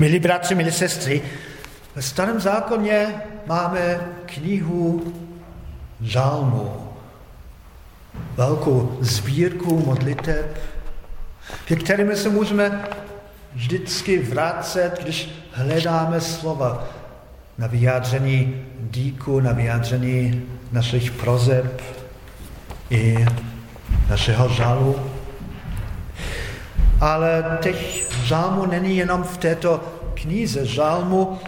Milí bratři, milí sestry, ve starém zákoně máme knihu žálmu, velkou sbírku modliteb, ke kterým se můžeme vždycky vracet, když hledáme slova na vyjádření díku, na vyjádření našich prozeb i našeho žalu. Ale těch žálmů není jenom v této knize žálmu,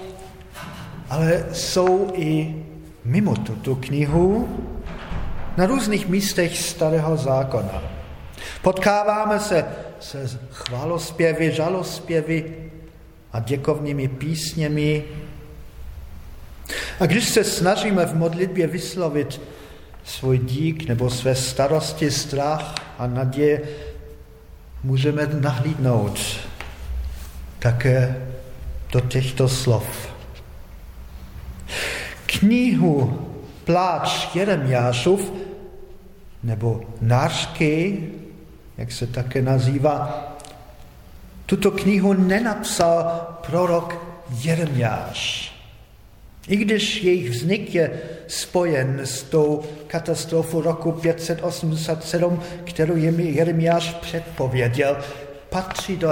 ale jsou i mimo tuto knihu na různých místech starého zákona. Potkáváme se se chválospěvy, žalospěvy a děkovnými písněmi. A když se snažíme v modlitbě vyslovit svůj dík nebo své starosti, strach a naděje, můžeme nahlídnout také do těchto slov. Knihu Pláč Jeremiášův nebo Nářky, jak se také nazývá, tuto knihu nenapsal prorok Jeremiáš. I když jejich vznik je spojen s tou katastrofou roku 587, kterou Jeremiáš předpověděl, patří do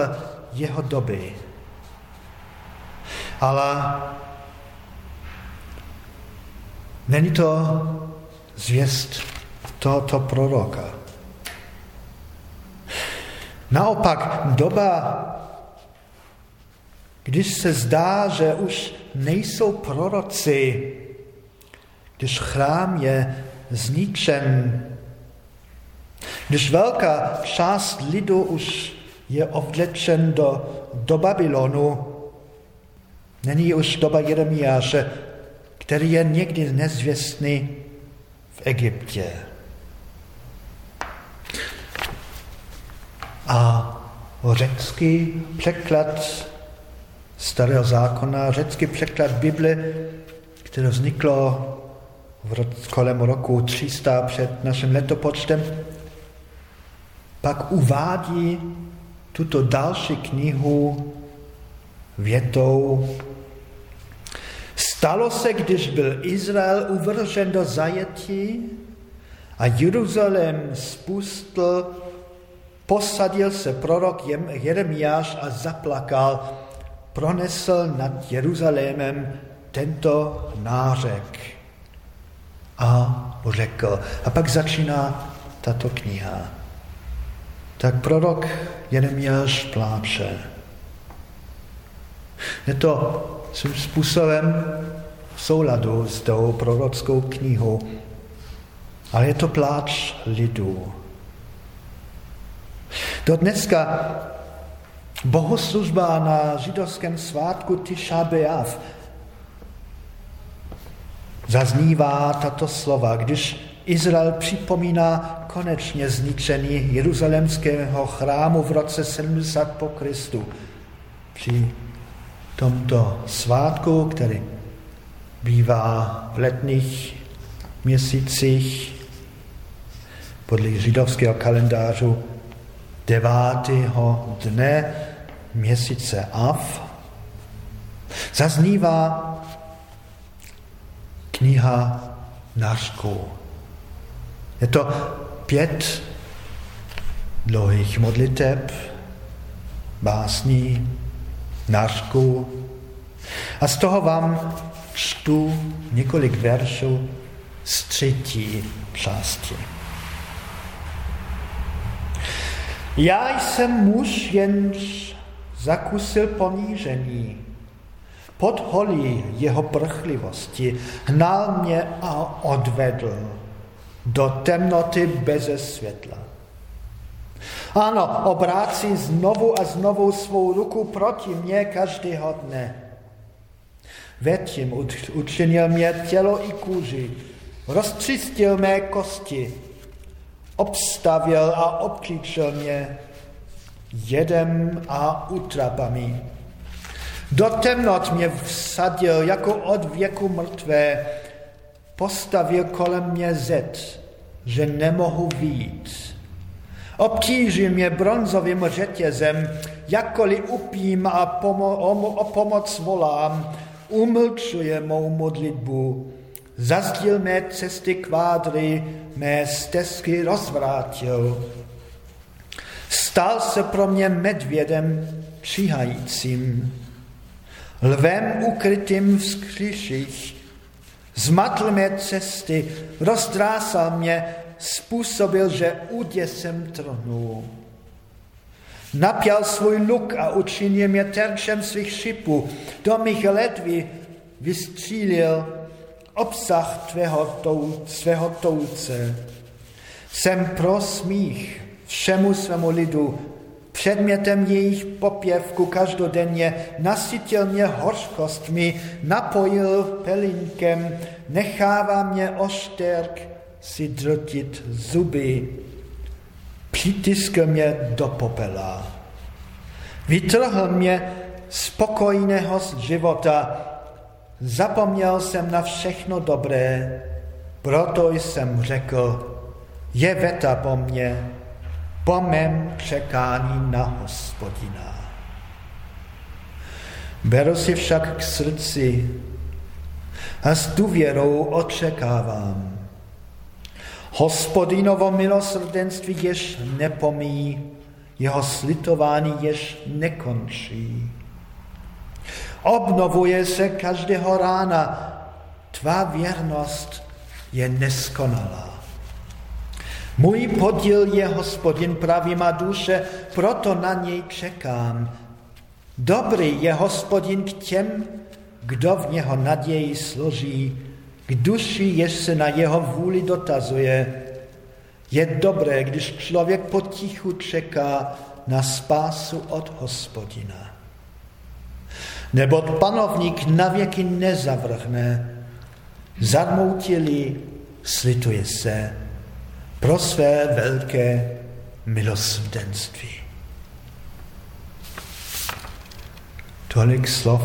jeho doby. Ale není to zvěst tohoto proroka. Naopak doba, když se zdá, že už nejsou proroci, když chrám je zničen, když velká část lidu už je ovlečen do, do Babylonu, není už doba Jeremiáše, který je někdy nezvěstný v Egyptě. A řecký překlad starého zákona, řecký překlad Bible, které vzniklo v roce, kolem roku 300 před naším letopočtem, pak uvádí tuto další knihu větou Stalo se, když byl Izrael uvržen do zajetí a Jeruzalém spustl, posadil se prorok Jeremiáš a zaplakal, pronesl nad Jeruzalémem tento nářek a řekl. A pak začíná tato kniha. Tak prorok Jeremiáš pláče. Je to svým způsobem v souladu s tou prorockou knihou, ale je to pláč lidů. Do dneska bohoslužba na židovském svátku Tisha zaznívá tato slova, když Izrael připomíná konečně zničení jeruzalemského chrámu v roce 70 po Kristu. Při tomto svátku, který bývá v letních měsících podle židovského kalendářu devátého dne měsíce Av, zaznívá kniha Nářků. Je to pět dlouhých modliteb, básní, nářků. A z toho vám čtu několik veršů z třetí části. Já jsem muž, jenž zakusil ponížení. Pod holí jeho prchlivosti hnal mě a odvedl do temnoty beze světla. Ano, obrácí znovu a znovu svou ruku proti mně každého dne. Větím učinil mě tělo i kůži, rozčistil mé kosti, obstavil a obklíčil mě jedem a utrapami. Do temnot mě vsadil jako od věku mrtvé, postavil kolem mě zet, že nemohu víc Obtíží mě bronzovým řetězem, jakkoliv upím a pomo- o, pomoc volám, umlčuje mou modlitbu. Zazdil mé cesty kvádry, mé stezky rozvrátil. Stal se pro mě medvědem příhajícím, lvem ukrytým v skříších, zmatl mé cesty, rozdrásal mě, způsobil, že úděsem trnu. Napěl svůj luk a učinil mě terčem svých šipů. Do mých ledví vystřílil obsah tvého tou, svého touce. Jsem pro smích všemu svému lidu, předmětem jejich popěvku každodenně, nasytil mě hořkostmi, napojil pelinkem, nechává mě ošterk si drtit zuby, přitiskl mě do popela. Vytrhl mě z pokojného života, zapomněl jsem na všechno dobré, proto jsem řekl, je veta po mně, po mém čekání na hospodina. Beru si však k srdci a s důvěrou očekávám. Hospodinovo milosrdenství jež nepomíjí, jeho slitování jež nekončí. Obnovuje se každého rána, tvá věrnost je neskonalá. Můj podíl je hospodin, praví má duše, proto na něj čekám. Dobrý je hospodin k těm, kdo v něho naději složí, k duši, jež se na jeho vůli dotazuje. Je dobré, když člověk potichu čeká na spásu od hospodina. Nebo panovník navěky nezavrhne, zadmoutilý slituje se, pro své velké milosrdenství. Tolik slov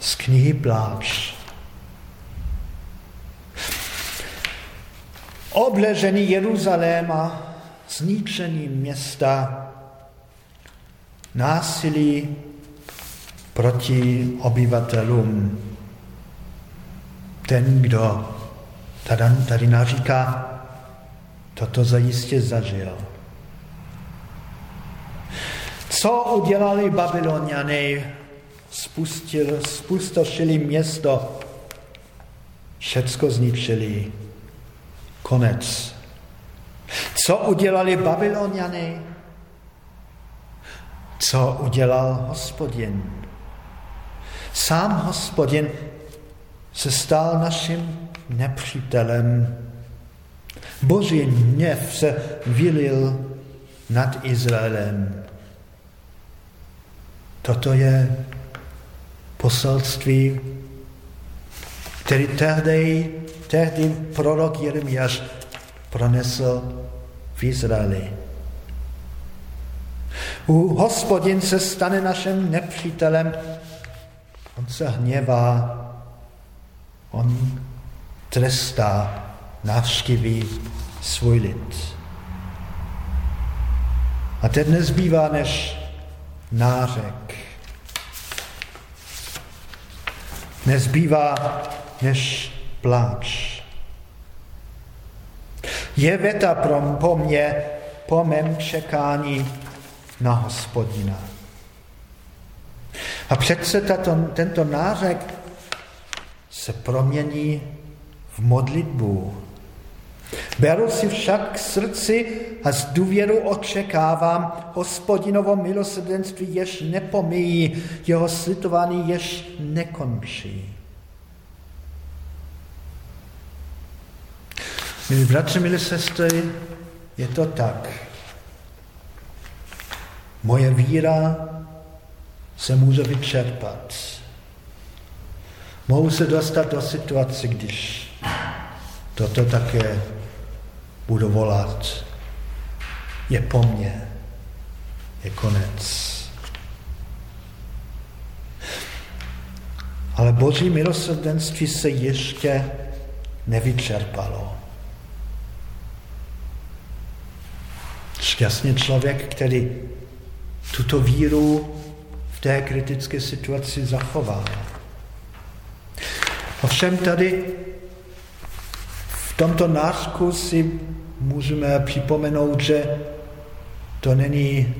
z knihy Pláč. Obležený Jeruzaléma, zničení města, násilí proti obyvatelům. Ten, kdo tady naříká, Toto zajistě zažil. Co udělali Babyloniany? Spustil, spustošili město, všecko zničili. Konec. Co udělali Babyloniany? Co udělal hospodin? Sám hospodin se stal naším nepřítelem Boží hněv se vylil nad Izraelem. Toto je poselství, který tehdy, tehdy prorok Jeremiáš pronesl v Izraeli. U hospodin se stane naším nepřítelem, on se hněvá, on trestá navštíví svůj lid. A teď nezbývá než nářek. Nezbývá než pláč. Je věta pro, po mně, po mém čekání na hospodina. A přece tato, tento nářek se promění v modlitbu. Beru si však k srdci a z důvěru očekávám hospodinovo milosrdenství, jež nepomíjí, jeho slitování jež nekončí. Milí bratři, milí sestry, je to tak. Moje víra se může vyčerpat. Mohu se dostat do situace, když toto také budu volat. Je po mně. Je konec. Ale Boží milosrdenství se ještě nevyčerpalo. Šťastný člověk, který tuto víru v té kritické situaci zachová. Ovšem tady tomto nářku si můžeme připomenout, že to není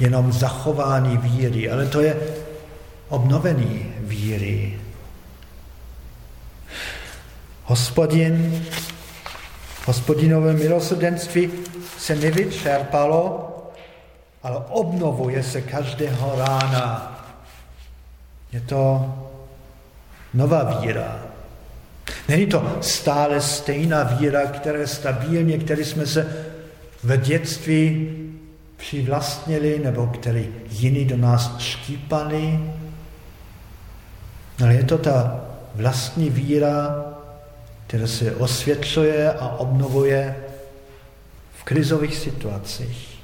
jenom zachování víry, ale to je obnovení víry. Hospodin, hospodinové milosrdenství se nevyčerpalo, ale obnovuje se každého rána. Je to nová víra. Není to stále stejná víra, která je stabilně, které jsme se v dětství přivlastnili, nebo který jiní do nás štípali. Ale je to ta vlastní víra, která se osvětluje a obnovuje v krizových situacích.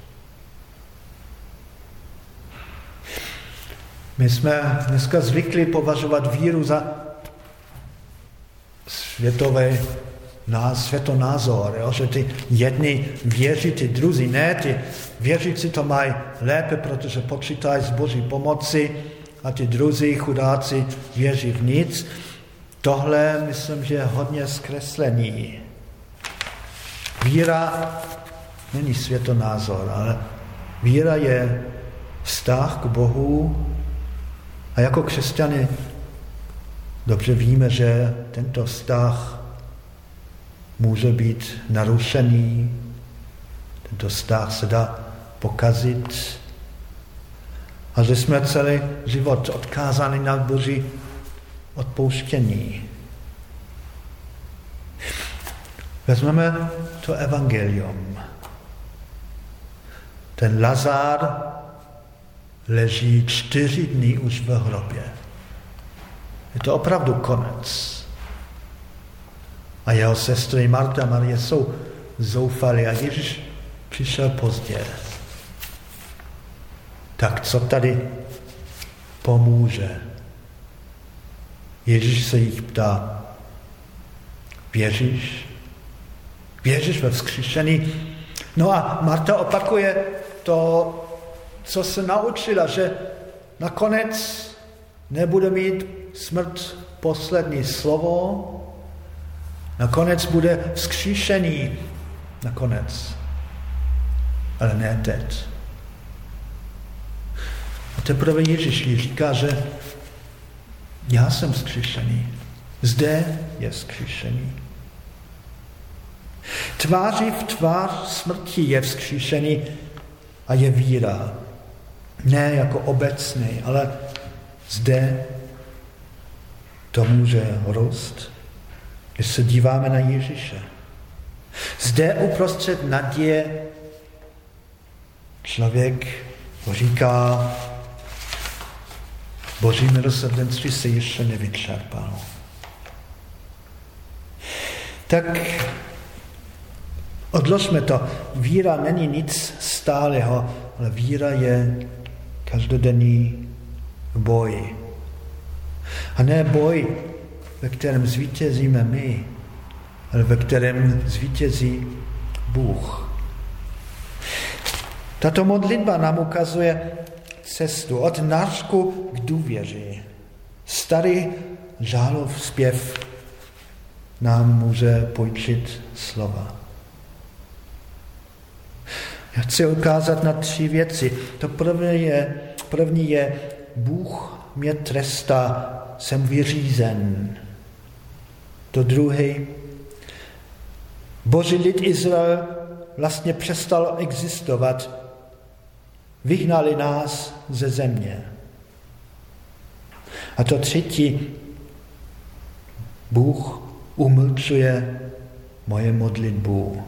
My jsme dneska zvykli považovat víru za světové na světonázor, jo? že ty jedni věří, ty druzí ne, ty věřící to mají lépe, protože počítají s boží pomoci a ty druzí chudáci věří v nic. Tohle myslím, že je hodně zkreslení. Víra není světonázor, ale víra je vztah k Bohu a jako křesťany dobře víme, že tento vztah může být narušený, tento vztah se dá pokazit a že jsme celý život odkázáni na Boží odpouštění. Vezmeme to evangelium. Ten Lazár leží čtyři dny už v hrobě. Je to opravdu konec. A jeho sestry Marta a Marie jsou zoufali a Ježíš přišel pozdě. Tak co tady pomůže? Ježíš se jich ptá, věříš? Věříš ve vzkříšení? No a Marta opakuje to, co se naučila, že nakonec nebude mít smrt poslední slovo, nakonec bude vzkříšený, nakonec, ale ne teď. A teprve Ježíš říká, že já jsem vzkříšený. Zde je vzkříšený. Tváří v tvář smrti je vzkříšený a je víra. Ne jako obecný, ale zde to může rost, když se díváme na Ježíše. Zde uprostřed naděje člověk říká, Boží milosrdenství se ještě nevyčerpalo. Tak odložme to. Víra není nic stáleho, ale víra je každodenní boj. A ne boj, ve kterém zvítězíme my, ale ve kterém zvítězí Bůh. Tato modlitba nám ukazuje cestu od nářku k důvěři. Starý žálov zpěv nám může pojčit slova. Já chci ukázat na tři věci. To první je, první je Bůh mě trestá, jsem vyřízen. To druhé, Boží lid Izrael vlastně přestal existovat. Vyhnali nás ze země. A to třetí, Bůh umlčuje moje modlitbu.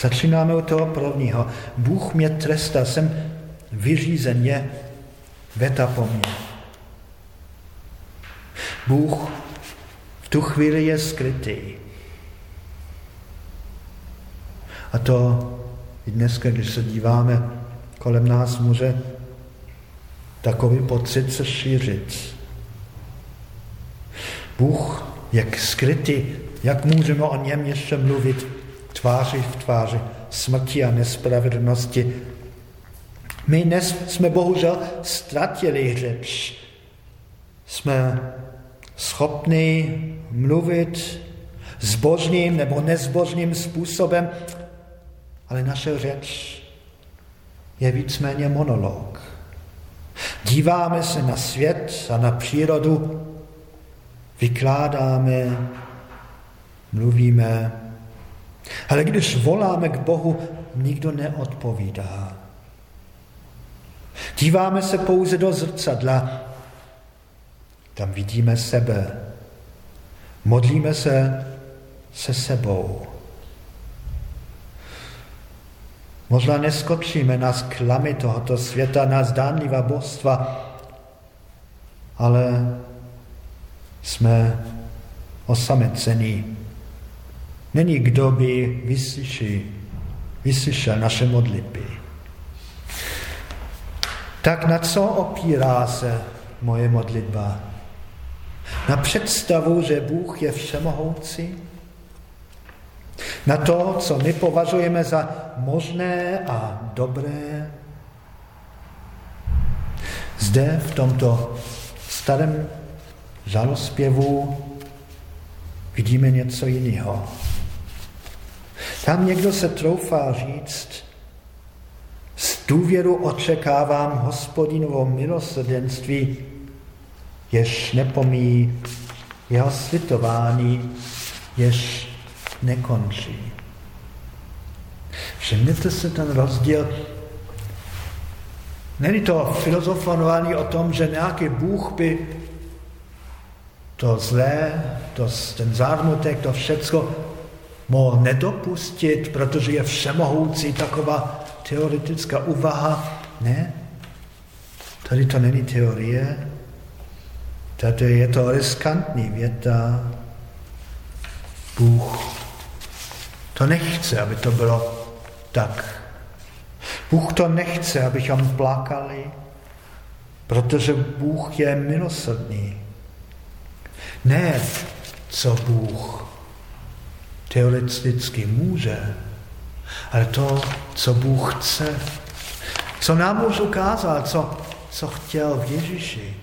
Začínáme u toho prvního. Bůh mě trestá, jsem vyřízen, je veta po mně. Bůh v tu chvíli je skrytý. A to i dneska, když se díváme kolem nás, může takový pocit se šířit. Bůh, jak skrytý, jak můžeme o něm ještě mluvit tváři v tváři smrti a nespravedlnosti. My dnes jsme bohužel ztratili řeč. Jsme schopni mluvit zbožným nebo nezbožným způsobem, ale naše řeč je víceméně monolog. Díváme se na svět a na přírodu, vykládáme, mluvíme, ale když voláme k Bohu, nikdo neodpovídá. Díváme se pouze do zrcadla, tam vidíme sebe. Modlíme se se sebou. Možná neskočíme na sklamy tohoto světa, na zdánlivá božstva, ale jsme osamecení. Není kdo by vyslyšel, naše modlitby. Tak na co opírá se moje modlitba? Na představu, že Bůh je všemohoucí? Na to, co my považujeme za možné a dobré? Zde v tomto starém žalospěvu vidíme něco jiného. Tam někdo se troufá říct, důvěru očekávám hospodinovo milosrdenství, jež nepomíjí jeho slitování, jež nekončí. Všimněte se ten rozdíl. Není to filozofování o tom, že nějaký Bůh by to zlé, to, ten zármutek, to všecko mohl nedopustit, protože je všemohoucí taková teoretická úvaha. Ne, tady to není teorie, tady je to riskantní věta. Bůh to nechce, aby to bylo tak. Bůh to nechce, abychom plakali, protože Bůh je milosrdný. Ne, co Bůh teoreticky může, ale to, co Bůh chce. Co nám už ukázal, co, co chtěl v Ježíši.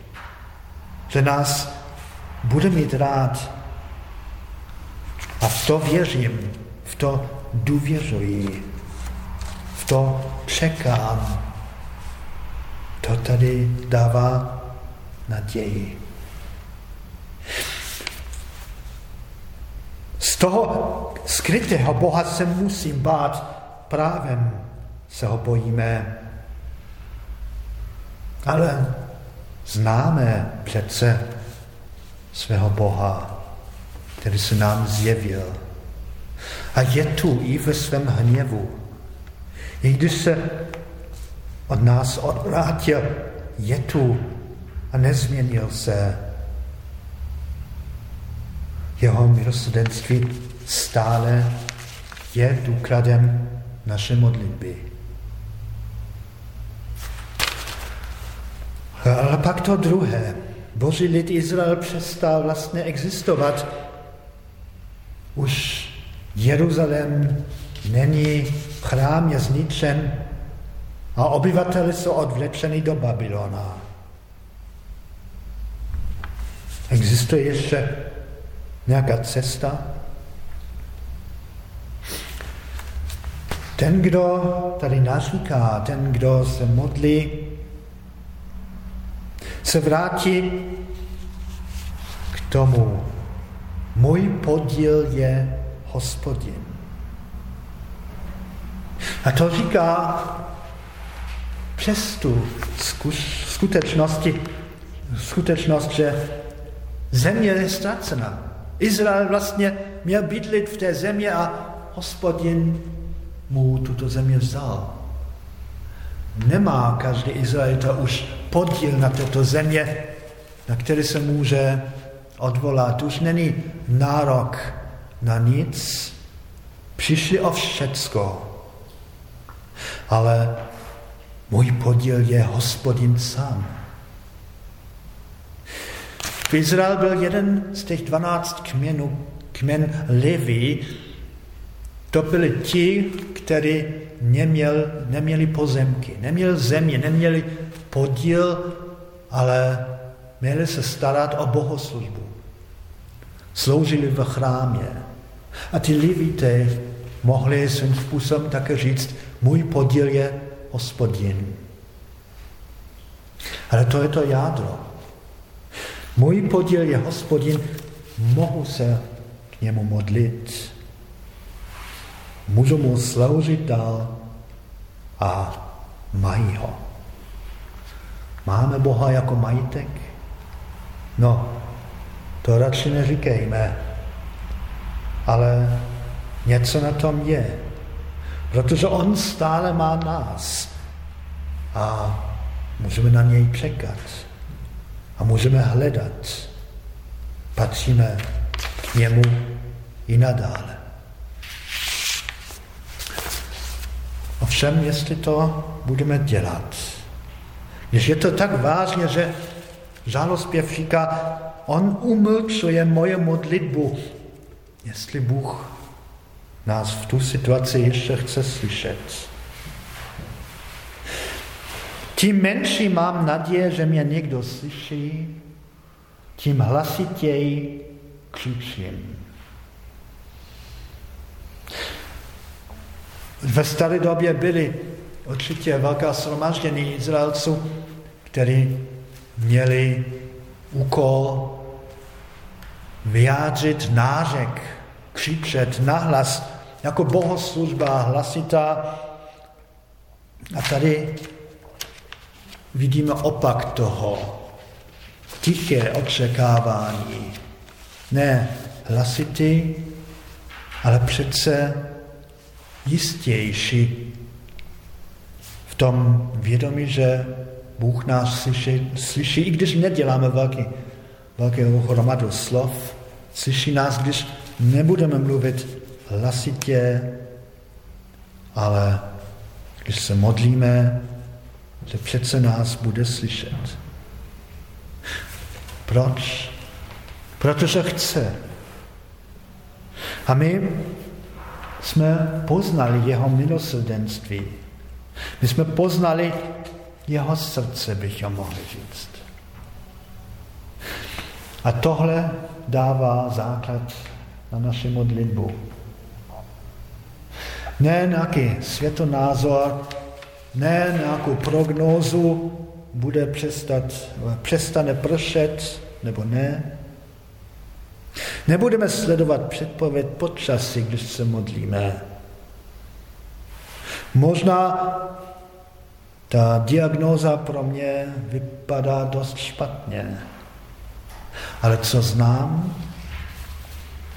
Že nás bude mít rád. A v to věřím, v to důvěřuji, v to čekám. To tady dává naději. Z toho skrytého Boha se musím bát, právem se ho bojíme. Ale známe přece svého Boha, který se nám zjevil. A je tu i ve svém hněvu. I když se od nás odvrátil, je tu a nezměnil se. Jeho milosrdenství stále je důkladem naše modlitby. Ale pak to druhé. Boží lid Izrael přestal vlastně existovat. Už Jeruzalém není, chrám je zničen a obyvateli jsou odvlečeni do Babylona. Existuje ještě nějaká cesta? Ten, kdo tady naříká, ten, kdo se modlí, se vrátí k tomu. Můj podíl je hospodin. A to říká přes tu skutečnosti, skutečnost, že země je ztracena. Izrael vlastně měl bydlit v té země a hospodin mu tuto země vzal. Nemá každý Izraelita už podíl na této země, na který se může odvolat. Už není nárok na nic, přišli o všecko. Ale můj podíl je hospodin sám. V Izrael byl jeden z těch dvanáct kmenů, kmen Levi, To byli ti, kteří neměl, neměli pozemky, neměli země, neměli podíl, ale měli se starat o bohoslužbu. Sloužili v chrámě. A ty Levité mohli svým způsobem také říct, můj podíl je hospodin. Ale to je to jádro. Můj podíl je hospodin, mohu se k němu modlit. Můžu mu sloužit dál a mají ho. Máme Boha jako majitek? No, to radši neříkejme, ale něco na tom je, protože On stále má nás a můžeme na něj čekat a můžeme hledat. Patříme k němu i nadále. Ovšem, jestli to budeme dělat, když je to tak vážně, že žalospěv říká, on umlčuje moje modlitbu, jestli Bůh nás v tu situaci ještě chce slyšet. Tím menší mám naděje, že mě někdo slyší, tím hlasitěji křičím. Ve staré době byly určitě velká shromaždění Izraelců, kteří měli úkol vyjádřit nářek, křičet nahlas, jako bohoslužba hlasitá. A tady vidíme opak toho. Tiché očekávání. Ne hlasitý, ale přece jistější v tom vědomí, že Bůh nás slyší, slyší i když neděláme velký, velkého hromadu slov, slyší nás, když nebudeme mluvit hlasitě, ale když se modlíme, že přece nás bude slyšet. Proč? Protože chce. A my jsme poznali jeho milosrdenství. My jsme poznali jeho srdce, bychom mohli říct. A tohle dává základ na naši modlitbu. Ne nějaký světonázor, ne nějakou prognózu, bude přestat, přestane pršet, nebo ne. Nebudeme sledovat předpověď počasí, když se modlíme. Možná ta diagnóza pro mě vypadá dost špatně. Ale co znám,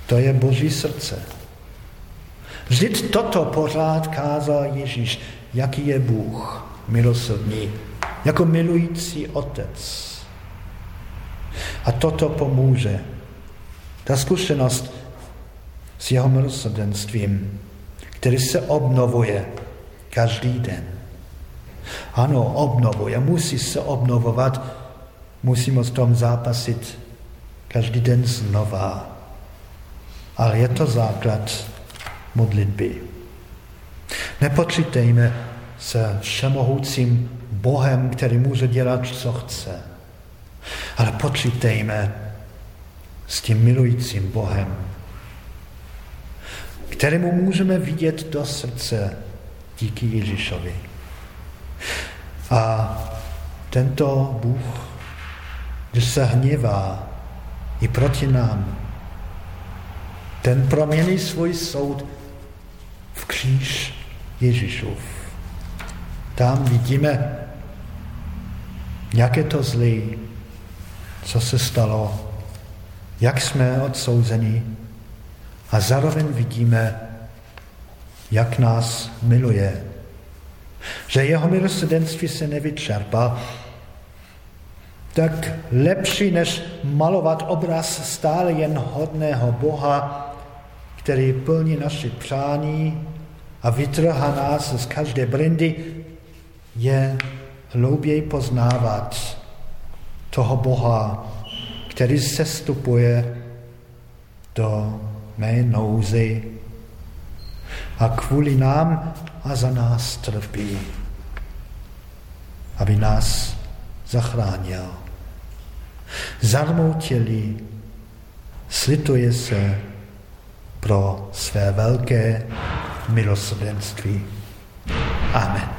to je Boží srdce. Vždyť toto pořád kázal Ježíš, jaký je Bůh milosrdný, jako milující otec. A toto pomůže. Ta zkušenost s jeho milosrdenstvím, který se obnovuje každý den. Ano, obnovuje, musí se obnovovat, musíme s tom zápasit každý den znova. Ale je to základ modlitby. Nepočítejme se všemohoucím Bohem, který může dělat, co chce. Ale počítejme s tím milujícím Bohem, kterému můžeme vidět do srdce díky Ježíšovi. A tento Bůh, když se hněvá i proti nám, ten promění svůj soud v kříž Ježíšův. Tam vidíme, jak je to zlý, co se stalo, jak jsme odsouzeni a zároveň vidíme, jak nás miluje. Že jeho milosrdenství se nevyčerpá, tak lepší, než malovat obraz stále jen hodného Boha, který plní naše přání a vytrhá nás z každé brindy, je hlouběji poznávat toho Boha, který se stupuje do mé nouzy. a kvůli nám a za nás trpí, aby nás zachránil. Zarmoutěli, slituje se pro své velké milosrdenství. Amen.